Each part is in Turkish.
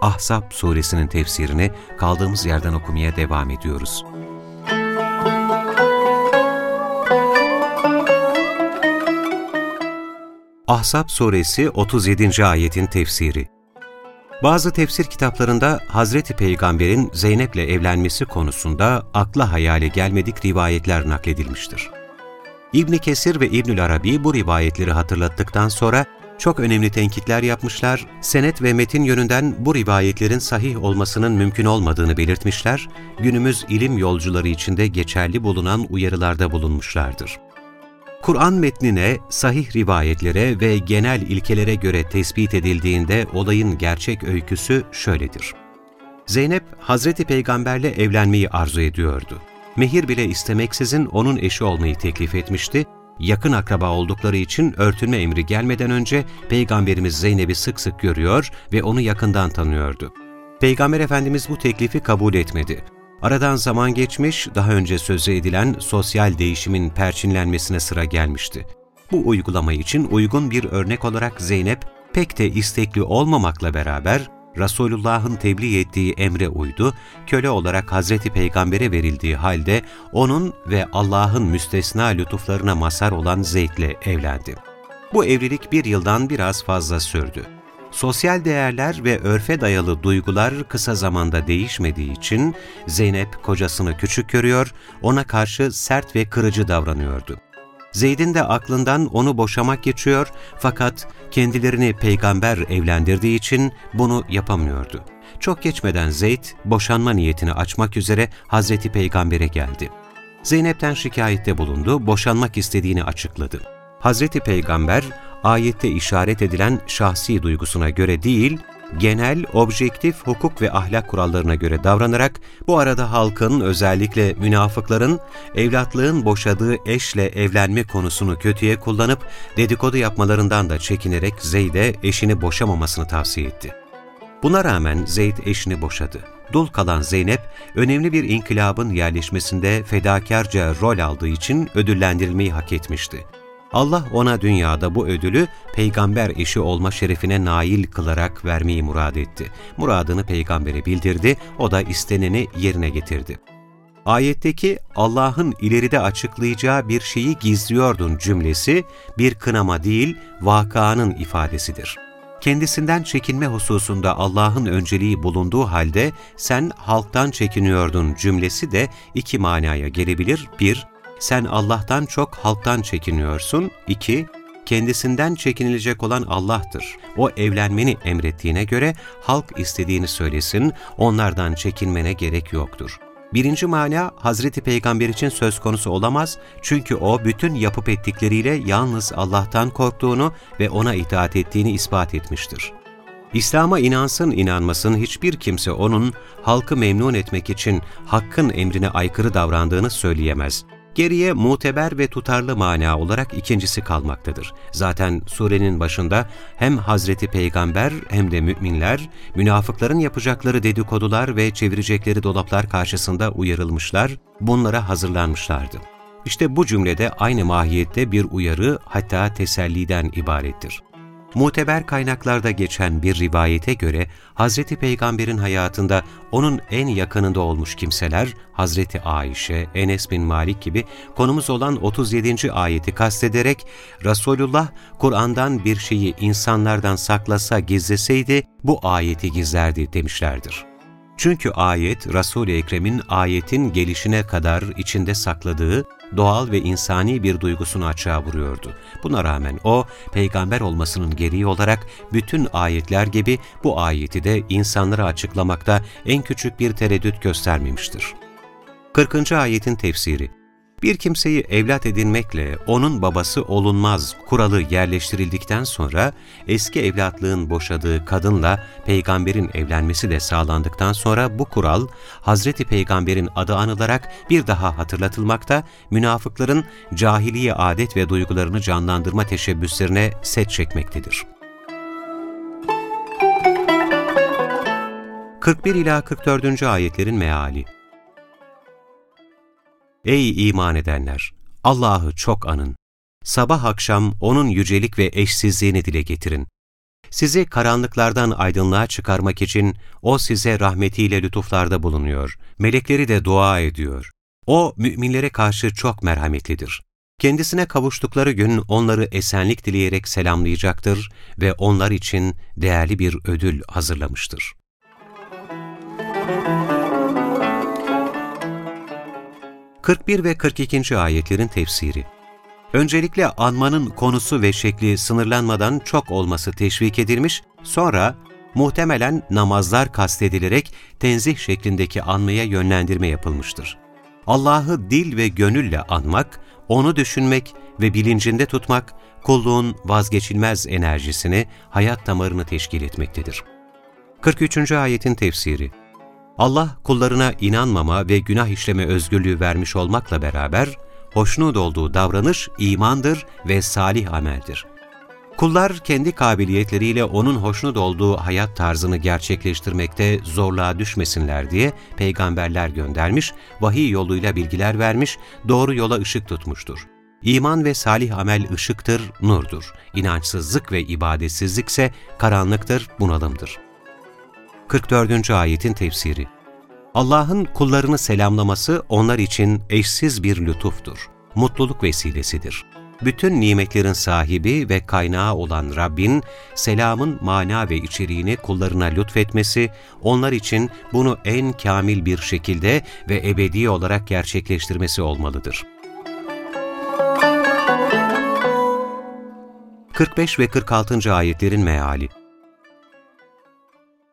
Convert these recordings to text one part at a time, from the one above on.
Ahzab suresinin tefsirini kaldığımız yerden okumaya devam ediyoruz. Ahzab suresi 37. ayetin tefsiri Bazı tefsir kitaplarında Hazreti Peygamber'in Zeynep'le evlenmesi konusunda akla hayale gelmedik rivayetler nakledilmiştir. İbni Kesir ve İbnül Arabi bu rivayetleri hatırlattıktan sonra çok önemli tenkitler yapmışlar, senet ve metin yönünden bu rivayetlerin sahih olmasının mümkün olmadığını belirtmişler, günümüz ilim yolcuları içinde geçerli bulunan uyarılarda bulunmuşlardır. Kur'an metnine, sahih rivayetlere ve genel ilkelere göre tespit edildiğinde olayın gerçek öyküsü şöyledir. Zeynep, Hazreti Peygamberle evlenmeyi arzu ediyordu. Mehir bile istemeksizin onun eşi olmayı teklif etmişti yakın akraba oldukları için örtünme emri gelmeden önce Peygamberimiz Zeynep'i sık sık görüyor ve onu yakından tanıyordu. Peygamber Efendimiz bu teklifi kabul etmedi. Aradan zaman geçmiş, daha önce sözü edilen sosyal değişimin perçinlenmesine sıra gelmişti. Bu uygulama için uygun bir örnek olarak Zeynep, pek de istekli olmamakla beraber Resulullah'ın tebliğ ettiği emre uydu, köle olarak Hazreti Peygamber'e verildiği halde onun ve Allah'ın müstesna lütuflarına mazhar olan Zeyd'le evlendi. Bu evlilik bir yıldan biraz fazla sürdü. Sosyal değerler ve örfe dayalı duygular kısa zamanda değişmediği için Zeynep kocasını küçük görüyor, ona karşı sert ve kırıcı davranıyordu. Zeyd'in de aklından onu boşamak geçiyor fakat kendilerini peygamber evlendirdiği için bunu yapamıyordu. Çok geçmeden Zeyd boşanma niyetini açmak üzere Hazreti Peygamber'e geldi. Zeynep'ten şikayette bulundu, boşanmak istediğini açıkladı. Hazreti Peygamber ayette işaret edilen şahsi duygusuna göre değil, genel, objektif hukuk ve ahlak kurallarına göre davranarak bu arada halkın özellikle münafıkların evlatlığın boşadığı eşle evlenme konusunu kötüye kullanıp dedikodu yapmalarından da çekinerek Zeyd'e eşini boşamamasını tavsiye etti. Buna rağmen Zeyd eşini boşadı. Dul kalan Zeynep, önemli bir inkılabın yerleşmesinde fedakarca rol aldığı için ödüllendirilmeyi hak etmişti. Allah ona dünyada bu ödülü peygamber eşi olma şerefine nail kılarak vermeyi murad etti. Muradını peygambere bildirdi, o da isteneni yerine getirdi. Ayetteki Allah'ın ileride açıklayacağı bir şeyi gizliyordun cümlesi bir kınama değil, vakanın ifadesidir. Kendisinden çekinme hususunda Allah'ın önceliği bulunduğu halde sen halktan çekiniyordun cümlesi de iki manaya gelebilir. Bir, sen Allah'tan çok halktan çekiniyorsun. 2. Kendisinden çekinilecek olan Allah'tır. O evlenmeni emrettiğine göre halk istediğini söylesin, onlardan çekinmene gerek yoktur. Birinci mana Hazreti Peygamber için söz konusu olamaz çünkü o bütün yapıp ettikleriyle yalnız Allah'tan korktuğunu ve ona itaat ettiğini ispat etmiştir. İslam'a inansın inanmasın hiçbir kimse onun halkı memnun etmek için hakkın emrine aykırı davrandığını söyleyemez. Geriye muteber ve tutarlı mana olarak ikincisi kalmaktadır. Zaten surenin başında hem Hazreti Peygamber hem de müminler, münafıkların yapacakları dedikodular ve çevirecekleri dolaplar karşısında uyarılmışlar, bunlara hazırlanmışlardı. İşte bu cümlede aynı mahiyette bir uyarı hatta teselliden ibarettir. Muteber kaynaklarda geçen bir rivayete göre Hz. Peygamber'in hayatında onun en yakınında olmuş kimseler Hz. Ayşe, Enes bin Malik gibi konumuz olan 37. ayeti kastederek Resulullah Kur'an'dan bir şeyi insanlardan saklasa gizleseydi bu ayeti gizlerdi demişlerdir. Çünkü ayet, Resul-i Ekrem'in ayetin gelişine kadar içinde sakladığı doğal ve insani bir duygusunu açığa vuruyordu. Buna rağmen o, peygamber olmasının gereği olarak bütün ayetler gibi bu ayeti de insanlara açıklamakta en küçük bir tereddüt göstermemiştir. 40. ayetin tefsiri Bir kimseyi evlat edinmekle onun babası olunmaz kuralı yerleştirildikten sonra eski evlatlığın boşadığı kadınla peygamberin evlenmesi de sağlandıktan sonra bu kural Hazreti Peygamber'in adı anılarak bir daha hatırlatılmakta, münafıkların cahiliye adet ve duygularını canlandırma teşebbüslerine set çekmektedir. 41 ila 44. ayetlerin meali Ey iman edenler! Allah'ı çok anın. Sabah akşam O'nun yücelik ve eşsizliğini dile getirin. Sizi karanlıklardan aydınlığa çıkarmak için O size rahmetiyle lütuflarda bulunuyor. Melekleri de dua ediyor. O, müminlere karşı çok merhametlidir. Kendisine kavuştukları gün onları esenlik dileyerek selamlayacaktır ve onlar için değerli bir ödül hazırlamıştır. 41 ve 42. ayetlerin tefsiri Öncelikle anmanın konusu ve şekli sınırlanmadan çok olması teşvik edilmiş, sonra muhtemelen namazlar kastedilerek tenzih şeklindeki anmaya yönlendirme yapılmıştır. Allah'ı dil ve gönülle anmak, onu düşünmek ve bilincinde tutmak, kulluğun vazgeçilmez enerjisini, hayat damarını teşkil etmektedir. 43. ayetin tefsiri Allah kullarına inanmama ve günah işleme özgürlüğü vermiş olmakla beraber, hoşnut olduğu davranış imandır ve salih ameldir. Kullar kendi kabiliyetleriyle onun hoşnut olduğu hayat tarzını gerçekleştirmekte zorluğa düşmesinler diye peygamberler göndermiş, vahiy yoluyla bilgiler vermiş, doğru yola ışık tutmuştur. İman ve salih amel ışıktır, nurdur. İnançsızlık ve ibadetsizlik ise karanlıktır, bunalımdır. 44. ayetin tefsiri Allah'ın kullarını selamlaması onlar için eşsiz bir lütuftur, mutluluk vesilesidir. Bütün nimetlerin sahibi ve kaynağı olan Rabbin, selamın mana ve içeriğini kullarına lütfetmesi, onlar için bunu en kamil bir şekilde ve ebedi olarak gerçekleştirmesi olmalıdır. 45 ve 46. ayetlerin meali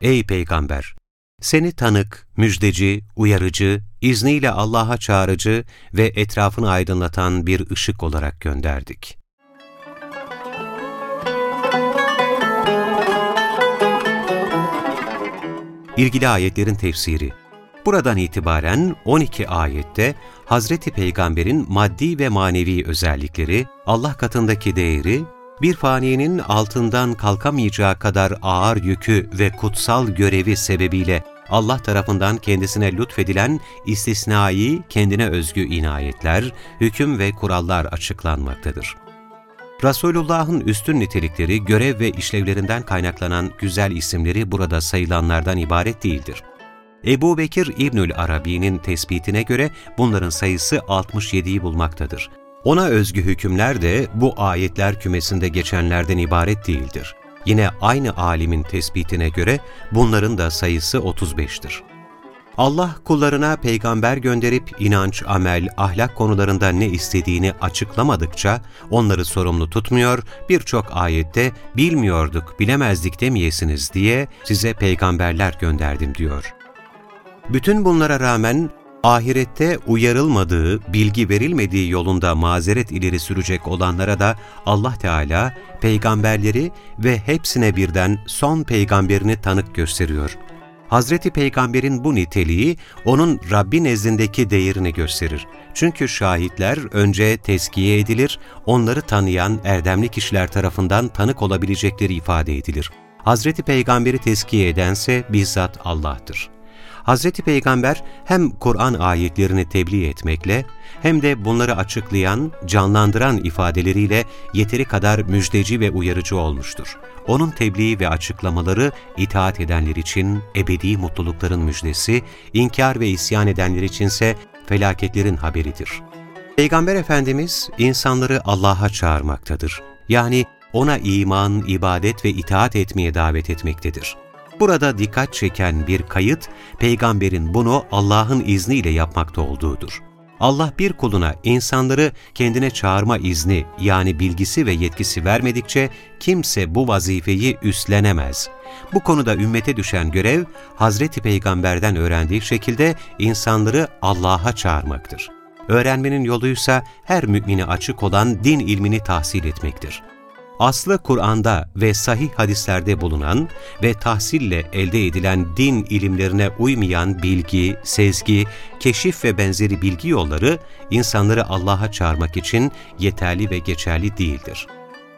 Ey Peygamber! Seni tanık, müjdeci, uyarıcı, izniyle Allah'a çağırıcı ve etrafını aydınlatan bir ışık olarak gönderdik. İlgili ayetlerin tefsiri Buradan itibaren 12 ayette Hazreti Peygamber'in maddi ve manevi özellikleri, Allah katındaki değeri bir faniyenin altından kalkamayacağı kadar ağır yükü ve kutsal görevi sebebiyle Allah tarafından kendisine lütfedilen istisnai, kendine özgü inayetler, hüküm ve kurallar açıklanmaktadır. Resulullah'ın üstün nitelikleri, görev ve işlevlerinden kaynaklanan güzel isimleri burada sayılanlardan ibaret değildir. Ebu Bekir İbnül Arabi'nin tespitine göre bunların sayısı 67'yi bulmaktadır. Ona özgü hükümler de bu ayetler kümesinde geçenlerden ibaret değildir. Yine aynı alimin tespitine göre bunların da sayısı 35'tir. Allah kullarına peygamber gönderip inanç, amel, ahlak konularında ne istediğini açıklamadıkça onları sorumlu tutmuyor, birçok ayette bilmiyorduk, bilemezdik demeyesiniz diye size peygamberler gönderdim diyor. Bütün bunlara rağmen ahirette uyarılmadığı, bilgi verilmediği yolunda mazeret ileri sürecek olanlara da Allah Teala peygamberleri ve hepsine birden son peygamberini tanık gösteriyor. Hazreti Peygamber'in bu niteliği onun Rabbi nezdindeki değerini gösterir. Çünkü şahitler önce teskiye edilir, onları tanıyan erdemli kişiler tarafından tanık olabilecekleri ifade edilir. Hazreti Peygamber'i teskiye edense bizzat Allah'tır. Hz. Peygamber hem Kur'an ayetlerini tebliğ etmekle hem de bunları açıklayan, canlandıran ifadeleriyle yeteri kadar müjdeci ve uyarıcı olmuştur. Onun tebliği ve açıklamaları itaat edenler için ebedi mutlulukların müjdesi, inkar ve isyan edenler içinse felaketlerin haberidir. Peygamber Efendimiz insanları Allah'a çağırmaktadır. Yani ona iman, ibadet ve itaat etmeye davet etmektedir. Burada dikkat çeken bir kayıt, peygamberin bunu Allah'ın izniyle yapmakta olduğudur. Allah bir kuluna insanları kendine çağırma izni yani bilgisi ve yetkisi vermedikçe kimse bu vazifeyi üstlenemez. Bu konuda ümmete düşen görev, Hazreti Peygamber'den öğrendiği şekilde insanları Allah'a çağırmaktır. öğrenmenin yoluysa her mümini açık olan din ilmini tahsil etmektir. Aslı Kur'an'da ve sahih hadislerde bulunan ve tahsille elde edilen din ilimlerine uymayan bilgi, sezgi, keşif ve benzeri bilgi yolları insanları Allah'a çağırmak için yeterli ve geçerli değildir.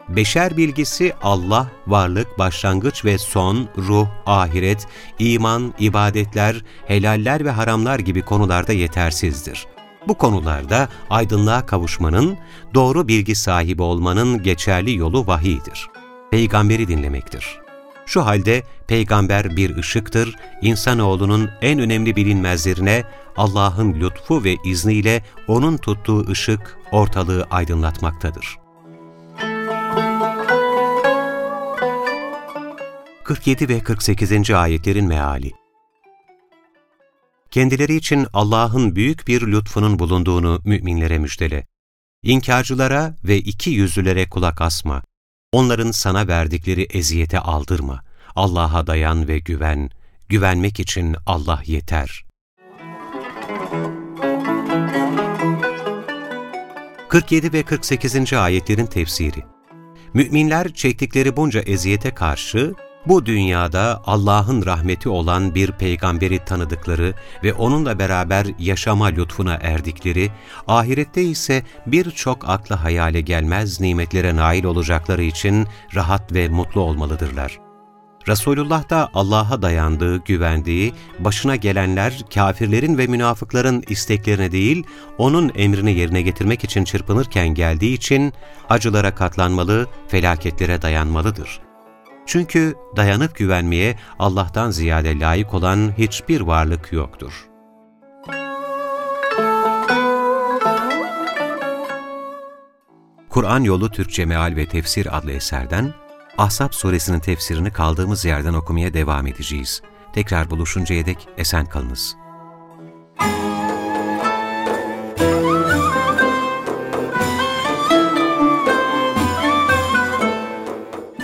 Beşer bilgisi Allah, varlık, başlangıç ve son, ruh, ahiret, iman, ibadetler, helaller ve haramlar gibi konularda yetersizdir. Bu konularda aydınlığa kavuşmanın, doğru bilgi sahibi olmanın geçerli yolu vahiydir. Peygamberi dinlemektir. Şu halde peygamber bir ışıktır, insanoğlunun en önemli bilinmezlerine Allah'ın lütfu ve izniyle onun tuttuğu ışık ortalığı aydınlatmaktadır. 47 ve 48. ayetlerin meali Kendileri için Allah'ın büyük bir lütfunun bulunduğunu müminlere müjdele. İnkarcılara ve iki yüzlülere kulak asma. Onların sana verdikleri eziyete aldırma. Allah'a dayan ve güven. Güvenmek için Allah yeter. 47 ve 48. ayetlerin tefsiri Müminler çektikleri bunca eziyete karşı bu dünyada Allah'ın rahmeti olan bir peygamberi tanıdıkları ve onunla beraber yaşama lütfuna erdikleri, ahirette ise birçok akla hayale gelmez nimetlere nail olacakları için rahat ve mutlu olmalıdırlar. Resulullah da Allah'a dayandığı, güvendiği, başına gelenler kafirlerin ve münafıkların isteklerine değil, O'nun emrini yerine getirmek için çırpınırken geldiği için acılara katlanmalı, felaketlere dayanmalıdır.'' Çünkü dayanıp güvenmeye Allah'tan ziyade layık olan hiçbir varlık yoktur. Kur'an Yolu Türkçe Meal ve Tefsir adlı eserden Ahzab suresinin tefsirini kaldığımız yerden okumaya devam edeceğiz. Tekrar buluşuncaya dek esen kalınız.